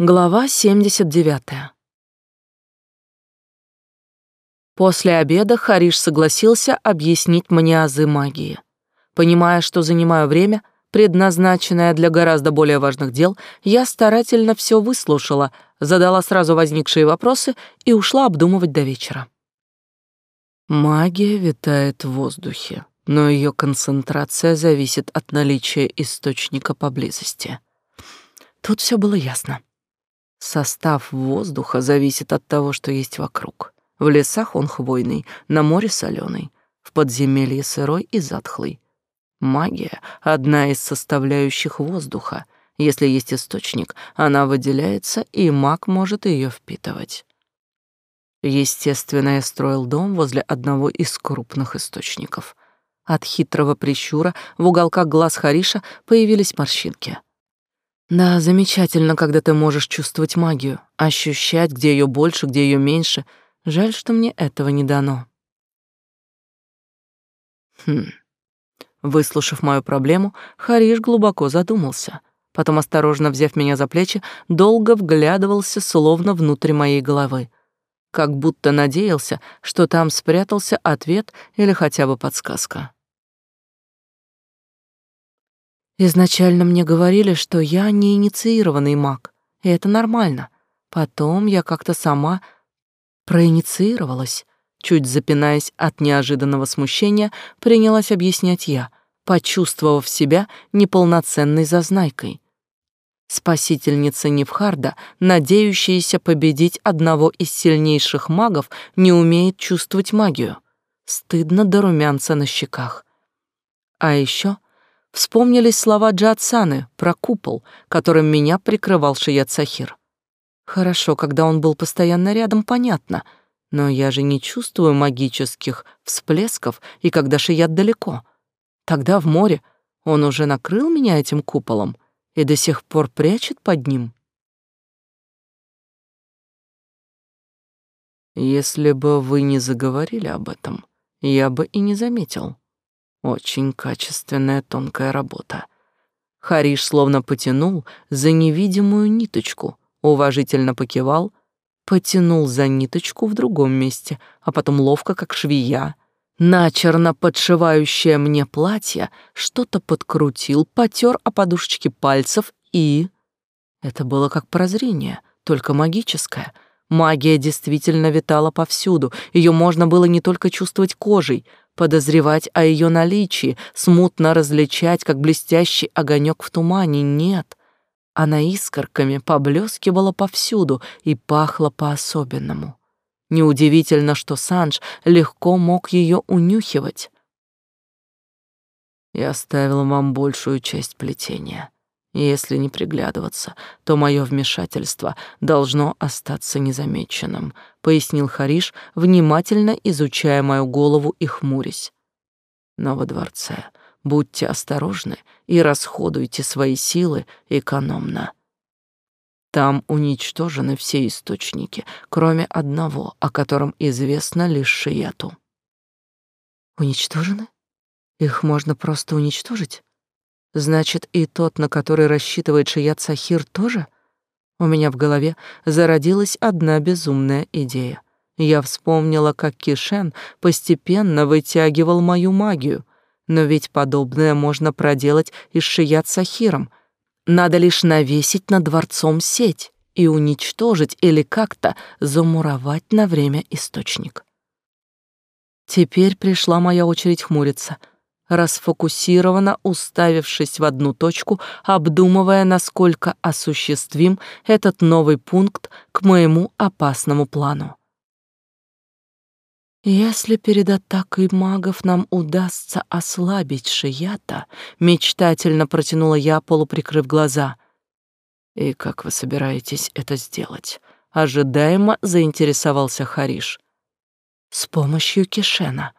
Глава 79. После обеда Хариш согласился объяснить мне азы магии. Понимая, что занимаю время, предназначенное для гораздо более важных дел, я старательно все выслушала, задала сразу возникшие вопросы и ушла обдумывать до вечера. Магия витает в воздухе, но ее концентрация зависит от наличия источника поблизости. Тут все было ясно. Состав воздуха зависит от того, что есть вокруг. В лесах он хвойный, на море соленый, в подземелье сырой и затхлый. Магия — одна из составляющих воздуха. Если есть источник, она выделяется, и маг может ее впитывать. Естественно, я строил дом возле одного из крупных источников. От хитрого прищура в уголках глаз Хариша появились морщинки — да, замечательно, когда ты можешь чувствовать магию, ощущать, где ее больше, где ее меньше. Жаль, что мне этого не дано. Хм. Выслушав мою проблему, Хариш глубоко задумался. Потом, осторожно взяв меня за плечи, долго вглядывался словно внутрь моей головы, как будто надеялся, что там спрятался ответ или хотя бы подсказка. Изначально мне говорили, что я не инициированный маг, и это нормально. Потом я как-то сама проинициировалась. Чуть запинаясь от неожиданного смущения, принялась объяснять я, почувствовав себя неполноценной зазнайкой. Спасительница Невхарда, надеющаяся победить одного из сильнейших магов, не умеет чувствовать магию. Стыдно до румянца на щеках. А еще Вспомнились слова Джатсаны про купол, которым меня прикрывал Шият Сахир. Хорошо, когда он был постоянно рядом, понятно, но я же не чувствую магических всплесков, и когда Шият далеко. Тогда в море он уже накрыл меня этим куполом и до сих пор прячет под ним. Если бы вы не заговорили об этом, я бы и не заметил. Очень качественная тонкая работа. Хариш словно потянул за невидимую ниточку, уважительно покивал, потянул за ниточку в другом месте, а потом ловко, как швея, начерно подшивающее мне платье, что-то подкрутил, потер о подушечки пальцев и... Это было как прозрение, только магическое. Магия действительно витала повсюду, ее можно было не только чувствовать кожей — подозревать о ее наличии, смутно различать, как блестящий огонек в тумане. Нет, она искорками поблескивала повсюду и пахла по-особенному. Неудивительно, что Санж легко мог ее унюхивать. Я оставил вам большую часть плетения. Если не приглядываться, то мое вмешательство должно остаться незамеченным, пояснил Хариш, внимательно изучая мою голову и хмурясь. Но во дворце будьте осторожны и расходуйте свои силы экономно. Там уничтожены все источники, кроме одного, о котором известно лишь Шияту. Уничтожены? Их можно просто уничтожить? Значит, и тот, на который рассчитывает Шият Сахир, тоже? У меня в голове зародилась одна безумная идея. Я вспомнила, как Кишен постепенно вытягивал мою магию. Но ведь подобное можно проделать и с Шият Сахиром. Надо лишь навесить над дворцом сеть и уничтожить или как-то замуровать на время источник. Теперь пришла моя очередь хмуриться — расфокусированно уставившись в одну точку, обдумывая, насколько осуществим этот новый пункт к моему опасному плану. Если перед атакой магов нам удастся ослабить Шията, мечтательно протянула я, полуприкрыв глаза. И как вы собираетесь это сделать? Ожидаемо заинтересовался Хариш. С помощью Кишена.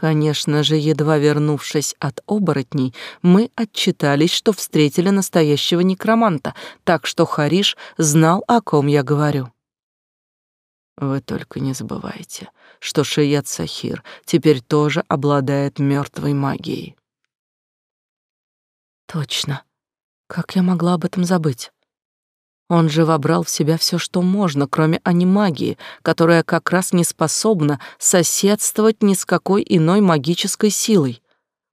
Конечно же, едва вернувшись от оборотней, мы отчитались, что встретили настоящего некроманта, так что Хариш знал, о ком я говорю. Вы только не забывайте, что Шият Сахир теперь тоже обладает мертвой магией. Точно. Как я могла об этом забыть? Он же вобрал в себя все, что можно, кроме анимагии, которая как раз не способна соседствовать ни с какой иной магической силой.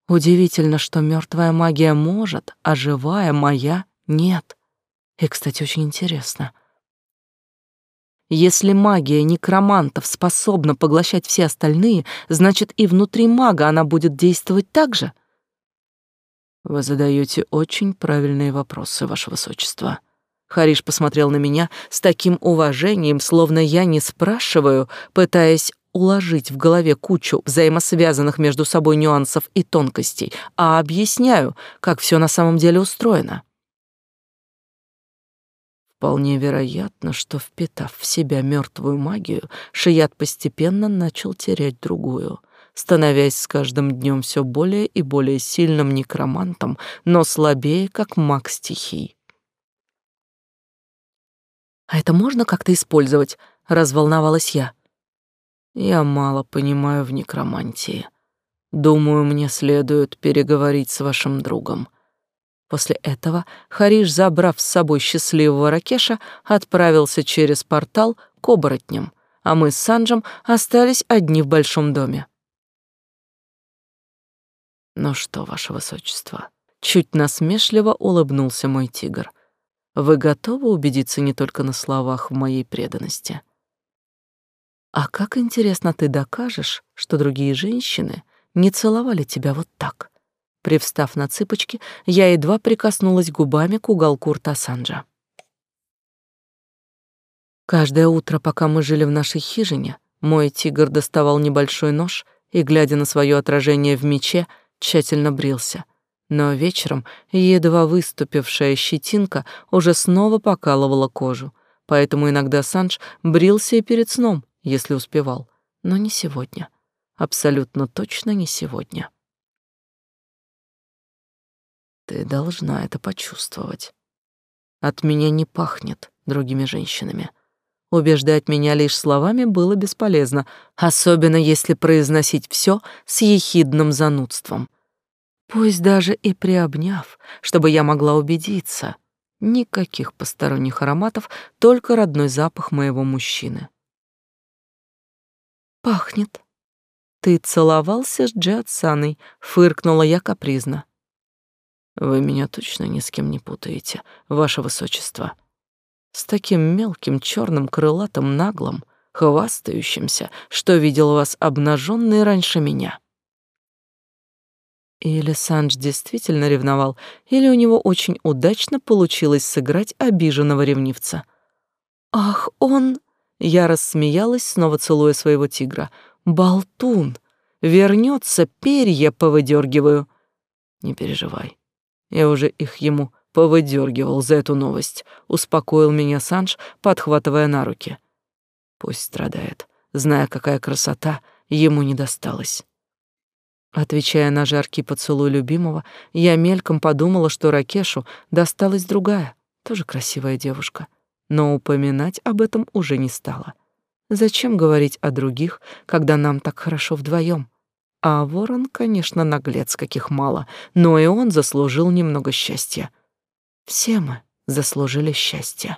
Удивительно, что мертвая магия может, а живая моя нет. И, кстати, очень интересно. Если магия некромантов способна поглощать все остальные, значит и внутри мага она будет действовать так же? Вы задаете очень правильные вопросы, ваше высочество. Хариш посмотрел на меня с таким уважением, словно я не спрашиваю, пытаясь уложить в голове кучу взаимосвязанных между собой нюансов и тонкостей, а объясняю, как все на самом деле устроено. Вполне вероятно, что, впитав в себя мертвую магию, Шият постепенно начал терять другую, становясь с каждым днем все более и более сильным некромантом, но слабее, как маг стихий. А это можно как-то использовать? Разволновалась я. Я мало понимаю в некромантии. Думаю, мне следует переговорить с вашим другом. После этого Хариш, забрав с собой счастливого Ракеша, отправился через портал к оборотням, а мы с Санджем остались одни в большом доме. «Ну что, ваше высочество?» Чуть насмешливо улыбнулся мой тигр. Вы готовы убедиться не только на словах в моей преданности? А как интересно ты докажешь, что другие женщины не целовали тебя вот так? Привстав на цыпочки, я едва прикоснулась губами к уголку рта Санджа. Каждое утро, пока мы жили в нашей хижине, мой тигр доставал небольшой нож и, глядя на свое отражение в мече, тщательно брился — но вечером едва выступившая щетинка уже снова покалывала кожу, поэтому иногда Санж брился и перед сном, если успевал, но не сегодня. Абсолютно точно не сегодня. Ты должна это почувствовать. От меня не пахнет другими женщинами. Убеждать меня лишь словами было бесполезно, особенно если произносить все с ехидным занудством — Пусть даже и приобняв, чтобы я могла убедиться. Никаких посторонних ароматов, только родной запах моего мужчины. «Пахнет. Ты целовался с Джиатсаной», — фыркнула я капризно. «Вы меня точно ни с кем не путаете, ваше высочество. С таким мелким черным крылатым наглым, хвастающимся, что видел вас обнаженной раньше меня». Или Санж действительно ревновал, или у него очень удачно получилось сыграть обиженного ревнивца. «Ах, он...» Я рассмеялась, снова целуя своего тигра. «Болтун! Вернется, перья повыдергиваю!» «Не переживай, я уже их ему повыдергивал за эту новость», — успокоил меня Санж, подхватывая на руки. «Пусть страдает, зная, какая красота ему не досталась». Отвечая на жаркий поцелуй любимого, я мельком подумала, что Ракешу досталась другая, тоже красивая девушка. Но упоминать об этом уже не стала. Зачем говорить о других, когда нам так хорошо вдвоем? А ворон, конечно, наглец, каких мало, но и он заслужил немного счастья. Все мы заслужили счастья.